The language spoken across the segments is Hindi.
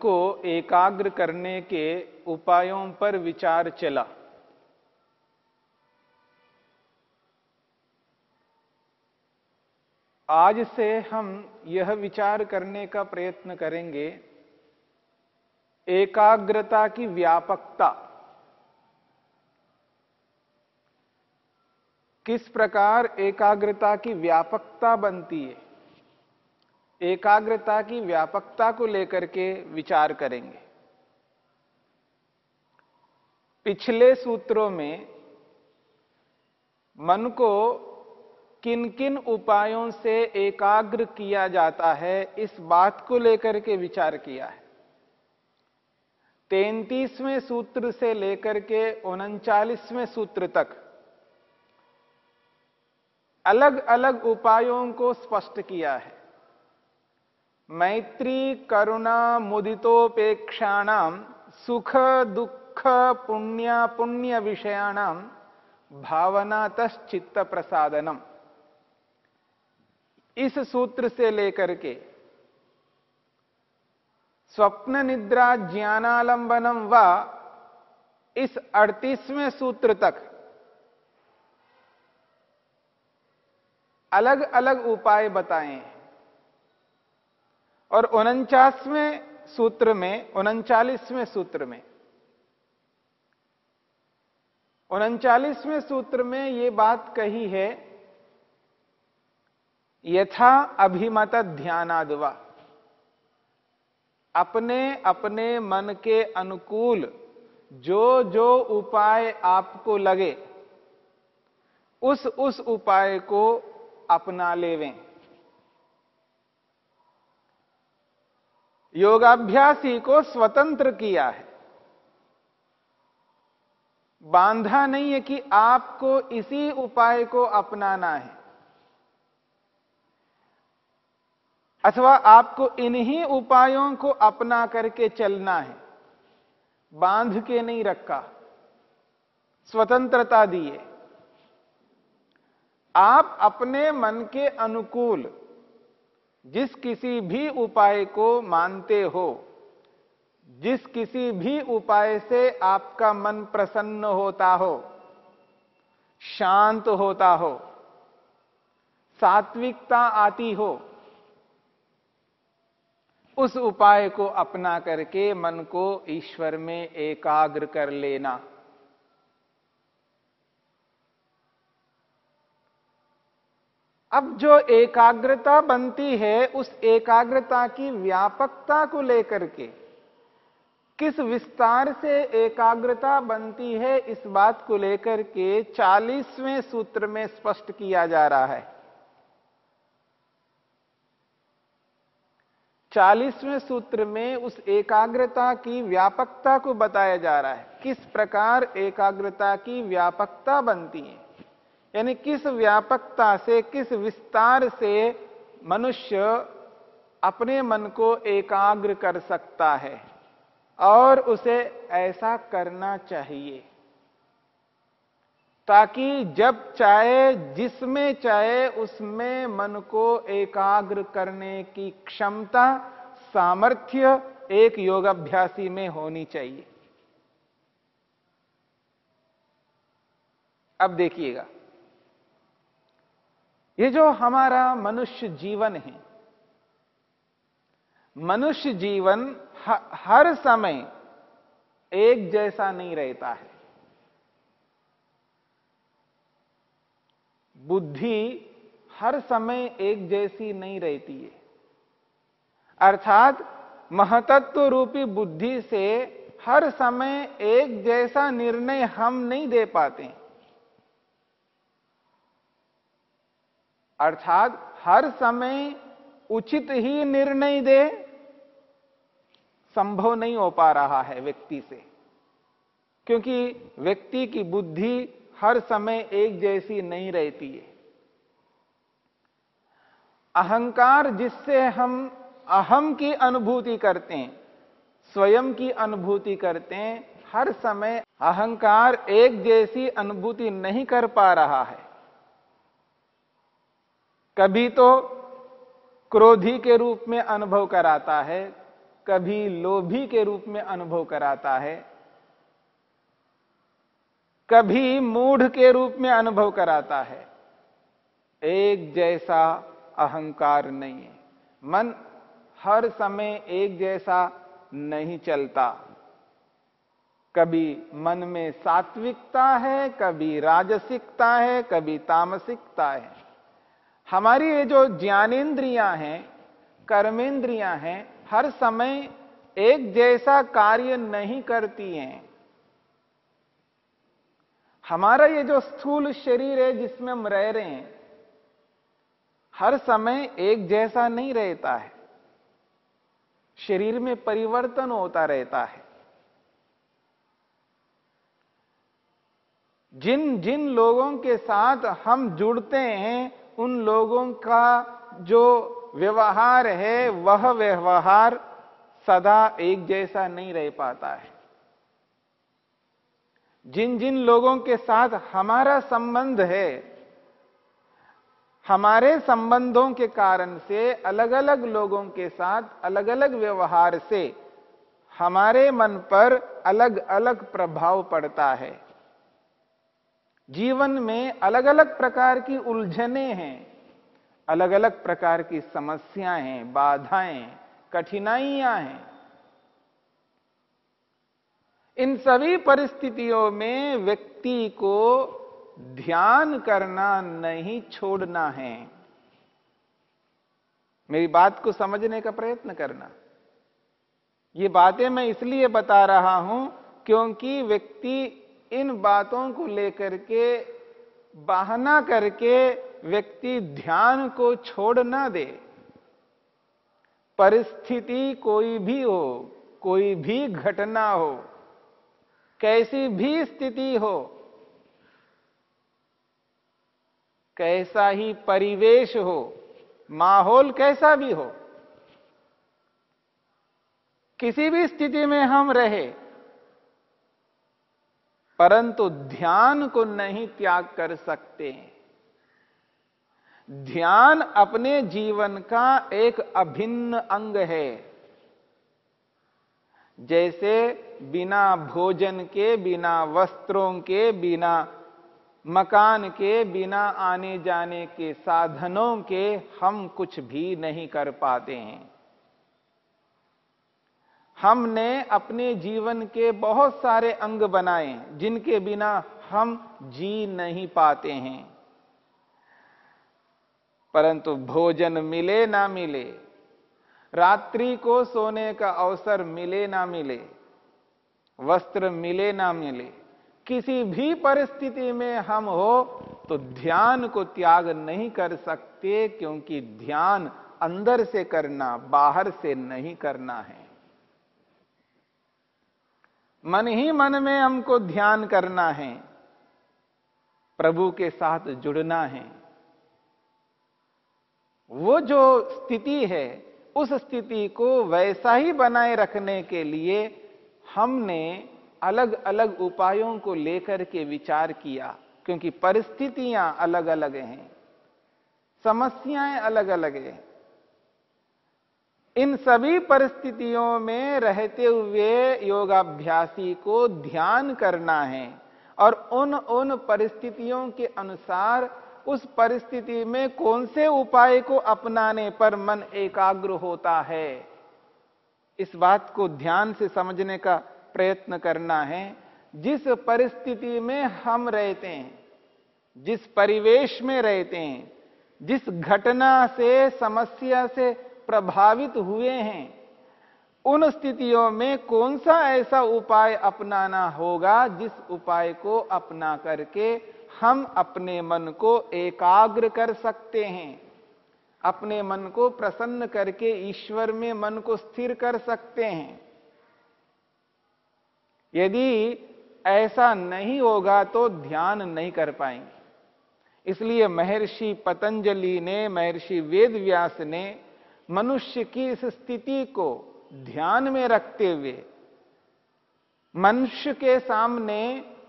को एकाग्र करने के उपायों पर विचार चला। आज से हम यह विचार करने का प्रयत्न करेंगे, एकाग्रता की व्यापकता। किस प्रकार एकाग्रता की व्यापकता बनती है? एकाग्रता की व्यापकता को लेकर के विचार करेंगे। पिछले सूत्रों में मन को किन किन उपायों से एकाग्र किया जाता है, इस बात को लेकर के विचार किया है। तैतीसवें सूत्र से लेकर के उनचालीसवें सूत्र तक अलग अलग उपायों को स्पष्ट किया है। मैत्री करुणा मुदितोपेक्षाणाम सुख दुख पुण्य पुण्य विषयाणाम भावनातश्चित्त प्रसादनम। इस सूत्र से लेकर के स्वप्न निद्रा ज्ञानालंबनम व इस अड़तीसवें सूत्र तक अलग अलग उपाय बताए। हैं और उनचासवें सूत्र में, उनचालीसवें सूत्र में, उनचालीसवें सूत्र में यह बात कही है, यथा अभिमत ध्यानादवा। अपने अपने मन के अनुकूल, जो जो उपाय आपको लगे, उस उस उपाय को अपना लेवें। योगाभ्यासी को स्वतंत्र किया है। बांधा नहीं है कि आपको इसी उपाय को अपनाना है। अथवा आपको इन्हीं उपायों को अपना करके चलना है। बाँध के नहीं रखा। स्वतंत्रता दिए। आप अपने मन के अनुकूल जिस किसी भी उपाय को मानते हो, जिस किसी भी उपाय से आपका मन प्रसन्न होता हो, शांत होता हो, सात्विकता आती हो, उस उपाय को अपना करके मन को ईश्वर में एकाग्र कर लेना। अब जो एकाग्रता बनती है, उस एकाग्रता की व्यापकता को लेकर के, किस विस्तार से एकाग्रता बनती है, इस बात को लेकर के चालीसवें सूत्र में स्पष्ट किया जा रहा है। चालीसवें सूत्र में उस एकाग्रता की व्यापकता को बताया जा रहा है। किस प्रकार एकाग्रता की व्यापकता बनती है? यानी किस व्यापकता से, किस विस्तार से मनुष्य अपने मन को एकाग्र कर सकता है और उसे ऐसा करना चाहिए। ताकि जब चाहे, जिसमें चाहे, उसमें मन को एकाग्र करने की क्षमता, सामर्थ्य एक योगाभ्यासी में होनी चाहिए। अब देखिएगा। ये जो हमारा मनुष्य जीवन है, मनुष्य जीवन हर समय एक जैसा नहीं रहता है। बुद्धि हर समय एक जैसी नहीं रहती है। अर्थात महतत्व रूपी बुद्धि से हर समय एक जैसा निर्णय हम नहीं दे पाते। अर्थात हर समय उचित ही निर्णय दे, संभव नहीं हो पा रहा है व्यक्ति से। क्योंकि व्यक्ति की बुद्धि हर समय एक जैसी नहीं रहती है। अहंकार जिससे हम अहम की अनुभूति करते हैं, स्वयं की अनुभूति करते हैं, हर समय अहंकार एक जैसी अनुभूति नहीं कर पा रहा है। कभी तो क्रोधी के रूप में अनुभव कराता है, कभी लोभी के रूप में अनुभव कराता है, कभी मूढ़ के रूप में अनुभव कराता है। एक जैसा अहंकार नहीं है। मन हर समय एक जैसा नहीं चलता। कभी मन में सात्विकता है, कभी राजसिकता है, कभी तामसिकता है। हमारी ये जो ज्ञानेन्द्रियाँ हैं, कर्मेंद्रियाँ हैं, हर समय एक जैसा कार्य नहीं करती हैं। हमारा ये जो स्थूल शरीर है जिसमें हम रह रहे हैं, हर समय एक जैसा नहीं रहता है। शरीर में परिवर्तन होता रहता है। जिन जिन लोगों के साथ हम जुड़ते हैं उन लोगों का जो व्यवहार है, वह व्यवहार सदा एक जैसा नहीं रह पाता है। जिन जिन लोगों के साथ हमारा संबंध है, हमारे संबंधों के कारण से अलग अलग लोगों के साथ अलग अलग व्यवहार से, हमारे मन पर अलग अलग प्रभाव पड़ता है। जीवन में अलग अलग प्रकार की उलझने हैं अलग अलग प्रकार की समस्याएँ हैं, बाधाएँ, कठिनाइयाँ हैं। इन सभी परिस्थितियों में व्यक्ति को ध्यान करना नहीं छोड़ना है। मेरी बात को समझने का प्रयत्न करना। ये बातें मैं इसलिए बता रहा हूँ क्योंकि व्यक्ति इन बातों को लेकर के, बहाना करके व्यक्ति ध्यान को छोड़ ना दे। परिस्थिति कोई भी हो, कोई भी घटना हो, कैसी भी स्थिति हो, कैसा ही परिवेश हो, माहौल कैसा भी हो, किसी भी स्थिति में हम रहे परंतु ध्यान को नहीं त्याग कर सकते ध्यान अपने जीवन का एक अभिन्न अंग है। जैसे बिना भोजन के, बिना वस्त्रों के, बिना मकान के, बिना आने जाने के साधनों के हम कुछ भी नहीं कर पाते हैं। हमने अपने जीवन के बहुत सारे अंग बनाए जिनके बिना हम जी नहीं पाते हैं। परंतु भोजन मिले ना मिले, रात्रि को सोने का अवसर मिले ना मिले, वस्त्र मिले ना मिले, किसी भी परिस्थिति में हम हो तो ध्यान को त्याग नहीं कर सकते, क्योंकि ध्यान अंदर से करना, बाहर से नहीं करना है। मन ही मन में हमको ध्यान करना है, प्रभु के साथ जुड़ना है। वो जो स्थिति है, उस स्थिति को वैसा ही बनाए रखने के लिए हमने अलग अलग उपायों को लेकर के विचार किया, क्योंकि परिस्थितियाँ अलग अलग हैं, समस्याएँ अलग अलग हैं। इन सभी परिस्थितियों में रहते हुए योगाभ्यासी को ध्यान करना है और उन उन परिस्थितियों के अनुसार उस परिस्थिति में कौन से उपाय को अपनाने पर मन एकाग्र होता है। इस बात को ध्यान से समझने का प्रयत्न करना है। जिस परिस्थिति में हम रहते हैं, जिस परिवेश में रहते हैं, जिस घटना से, समस्या से प्रभावित हुए हैं। उन स्थितियों में कौन सा ऐसा उपाय अपनाना होगा जिस उपाय को अपना करके हम अपने मन को एकाग्र कर सकते हैं? अपने मन को प्रसन्न करके ईश्वर में मन को स्थिर कर सकते हैं। यदि ऐसा नहीं होगा तो ध्यान नहीं कर पाएँगे। इसलिए महर्षि पतंजलि ने, महर्षि वेद व्यास ने मनुष्य की इस स्थिति को ध्यान में रखते हुए मनुष्य के सामने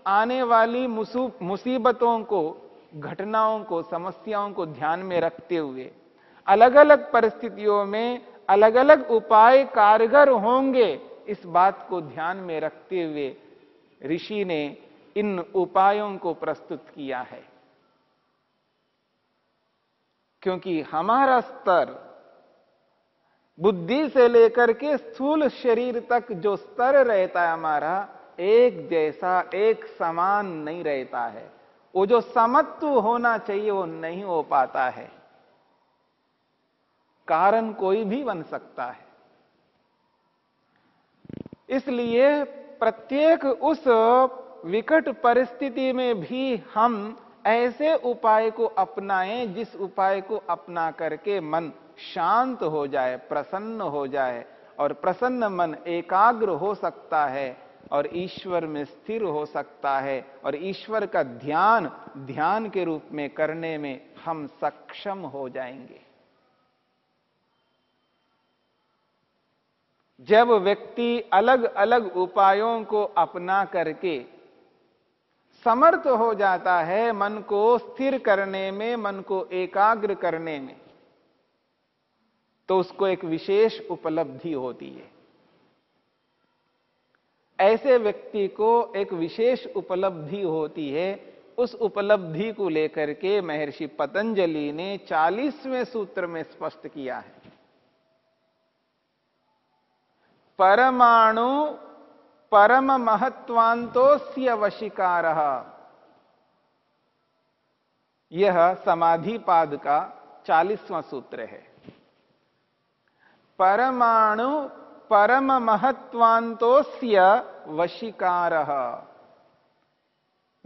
आने वाली मुसीबतों को, घटनाओं को, समस्याओं को ध्यान में रखते हुए अलग अलग परिस्थितियों में अलग अलग उपाय कारगर होंगे, इस बात को ध्यान में रखते हुए ऋषि ने इन उपायों को प्रस्तुत किया है। क्योंकि हमारा स्तर बुद्धि से लेकर के स्थूल शरीर तक जो स्तर रहता है हमारा, एक जैसा, एक समान नहीं रहता है। वो जो समत्व होना चाहिए, वो नहीं हो पाता है। कारण कोई भी बन सकता है। इसलिए प्रत्येक उस विकट परिस्थिति में भी हम ऐसे उपाय को अपनाएँ, जिस उपाय को अपना करके मन शांत हो जाए, प्रसन्न हो जाए और प्रसन्न मन एकाग्र हो सकता है और ईश्वर में स्थिर हो सकता है और ईश्वर का ध्यान ध्यान के रूप में करने में हम सक्षम हो जाएँगे। जब व्यक्ति अलग अलग उपायों को अपना करके समर्थ हो जाता है मन को स्थिर करने में, मन को एकाग्र करने में तो उसको एक विशेष उपलब्धि होती है। ऐसे व्यक्ति को एक विशेष उपलब्धि होती है। उस उपलब्धि को लेकर के महर्षि पतंजलि ने चालीसवें सूत्र में स्पष्ट किया है। परमाणु परम महत्वांतोस्य वशिकार। यह समाधिपाद का चालीसवां सूत्र है। परमाणु परम महत्वांतोस्य वशिकार।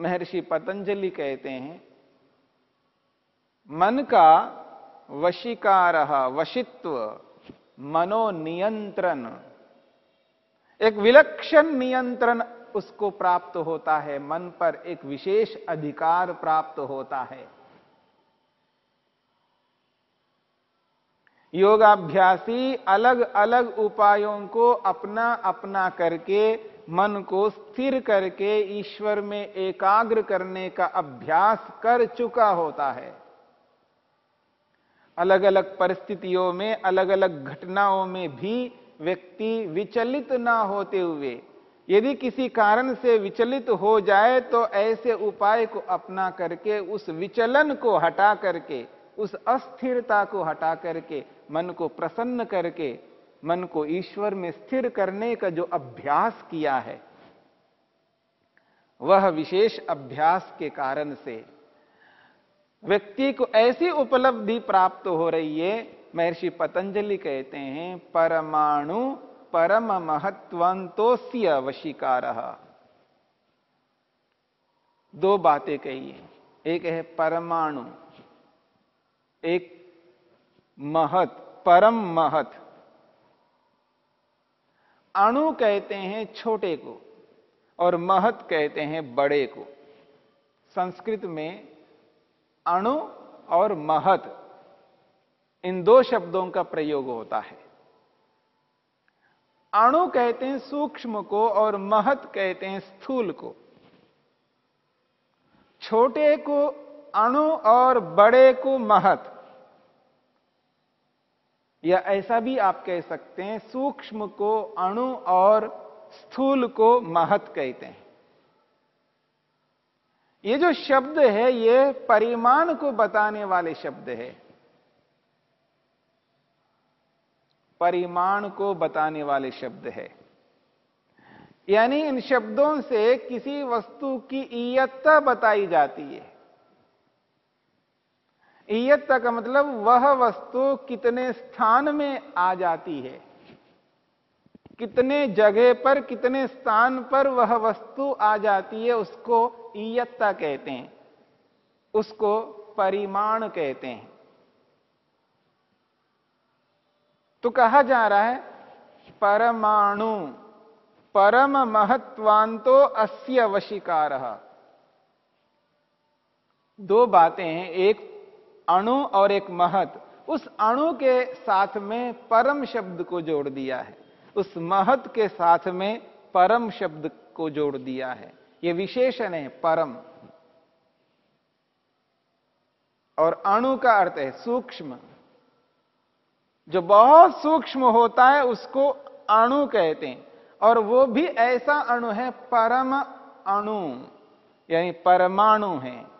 महर्षि पतंजलि कहते हैं, मन का वशिकार, वशित्व, मनोनियंत्रण। एक विलक्षण नियंत्रण उसको प्राप्त होता है, मन पर एक विशेष अधिकार प्राप्त होता है। योगाभ्यासी अलग अलग उपायों को अपना अपना करके, मन को स्थिर करके, ईश्वर में एकाग्र करने का अभ्यास कर चुका होता है। अलग अलग परिस्थितियों में अलग अलग घटनाओं में भी व्यक्ति विचलित ना होते हुए, यदि किसी कारण से विचलित हो जाए तो ऐसे उपाय को अपना करके, उस विचलन को हटा करके, उस अस्थिरता को हटा करके मन को प्रसन्न करके, मन को ईश्वर में स्थिर करने का जो अभ्यास किया है, वह विशेष अभ्यास के कारण से व्यक्ति को ऐसी उपलब्धि प्राप्त हो रही है, महर्षि पतंजलि कहते हैं, परमाणु परम महत्वंतोस्य वशीकार। दो बातें कही है। एक है परमाणु, एक महत, परम महत। अणु कहते हैं छोटे को और महत कहते हैं बड़े को। संस्कृत में अणु और महत इन दो शब्दों का प्रयोग होता है। अणु कहते हैं सूक्ष्म को और महत कहते हैं स्थूल को। छोटे को अणु और बड़े को महत। या ऐसा भी आप कह सकते हैं, सूक्ष्म को अणु और स्थूल को महत कहते हैं। ये जो शब्द है, ये परिमाण को बताने वाले शब्द है। परिमाण को बताने वाले शब्द है। यानी इन शब्दों से किसी वस्तु की इयत्ता बताई जाती है। ईयत्ता का मतलब वह वस्तु कितने स्थान में आ जाती है। कितने जगह पर, कितने स्थान पर वह वस्तु आ जाती है, उसको ईयत्ता कहते हैं। उसको परिमाण कहते हैं। तो कहा जा रहा है, परमाणु, परम महत्वांतो अस्य वशिकार। दो बातें हैं, एक अणु और एक महत, उस अणु के साथ में परम शब्द को जोड़ दिया है। उस महत के साथ में परम शब्द को जोड़ दिया है। यह विशेषण है, परम। और अणु का अर्थ है सूक्ष्म। जो बहुत सूक्ष्म होता है, उसको अणु कहते हैं। और वो भी ऐसा अणु है, परम अणु, यानी परमाणु है।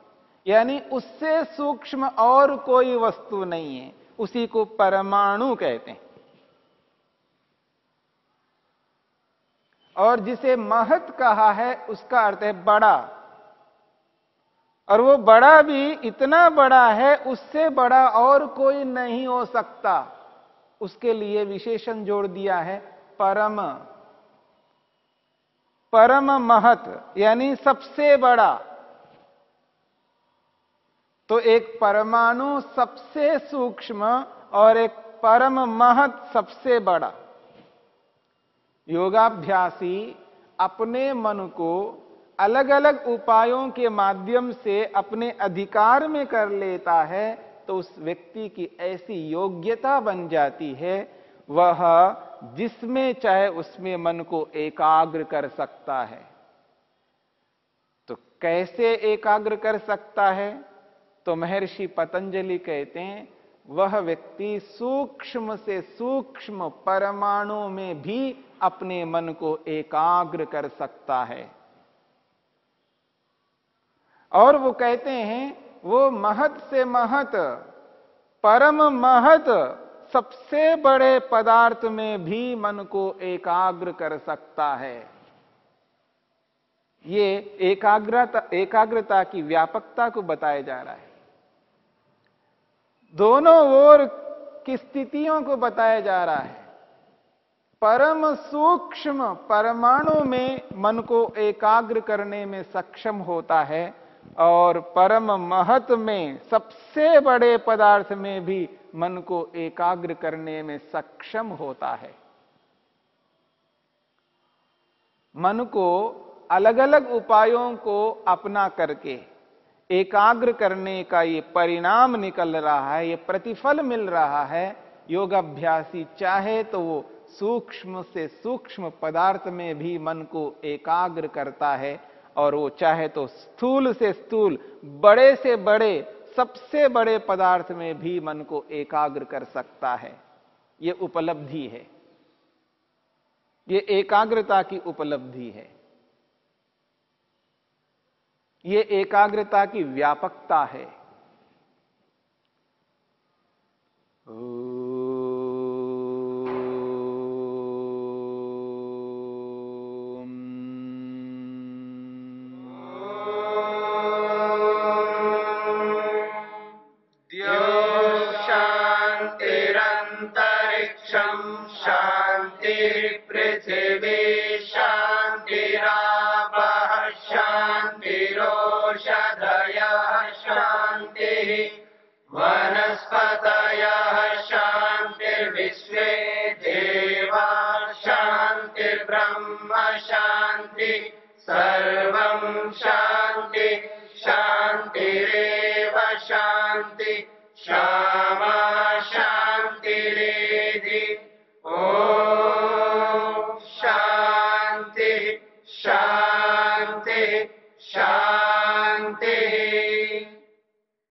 यानी उससे सूक्ष्म और कोई वस्तु नहीं है। उसी को परमाणु कहते हैं। और जिसे महत कहा है, उसका अर्थ है बड़ा। और वो बड़ा भी इतना बड़ा है, उससे बड़ा और कोई नहीं हो सकता। उसके लिए विशेषण जोड़ दिया है, परम। परम महत, यानी सबसे बड़ा। तो एक परमाणु सबसे सूक्ष्म और एक परम महत सबसे बड़ा। योगाभ्यासी अपने मन को अलग अलग उपायों के माध्यम से अपने अधिकार में कर लेता है तो उस व्यक्ति की ऐसी योग्यता बन जाती है, वह जिसमें चाहे उसमें मन को एकाग्र कर सकता है। तो कैसे एकाग्र कर सकता है? तो महर्षि पतंजलि कहते हैं, वह व्यक्ति सूक्ष्म से सूक्ष्म परमाणु में भी अपने मन को एकाग्र कर सकता है। और वो कहते हैं, वो महत से महत, परम महत, सबसे बड़े पदार्थ में भी मन को एकाग्र कर सकता है। ये एकाग्रता एकाग्रता की व्यापकता को बताया जा रहा है। दोनों ओर की स्थितियों को बताया जा रहा है। परम सूक्ष्म परमाणु में मन को एकाग्र करने में सक्षम होता है और परम महत में सबसे बड़े पदार्थ में भी मन को एकाग्र करने में सक्षम होता है। मन को अलग अलग उपायों को अपना करके एकाग्र करने का ये परिणाम निकल रहा है, ये प्रतिफल मिल रहा है। योगाभ्यासी चाहे तो वो सूक्ष्म से सूक्ष्म पदार्थ में भी मन को एकाग्र करता है और वो चाहे तो स्थूल से स्थूल, बड़े से बड़े, सबसे बड़े पदार्थ में भी मन को एकाग्र कर सकता है। ये उपलब्धि है। ये एकाग्रता की उपलब्धि है। ये एकाग्रता की व्यापकता है। ओ...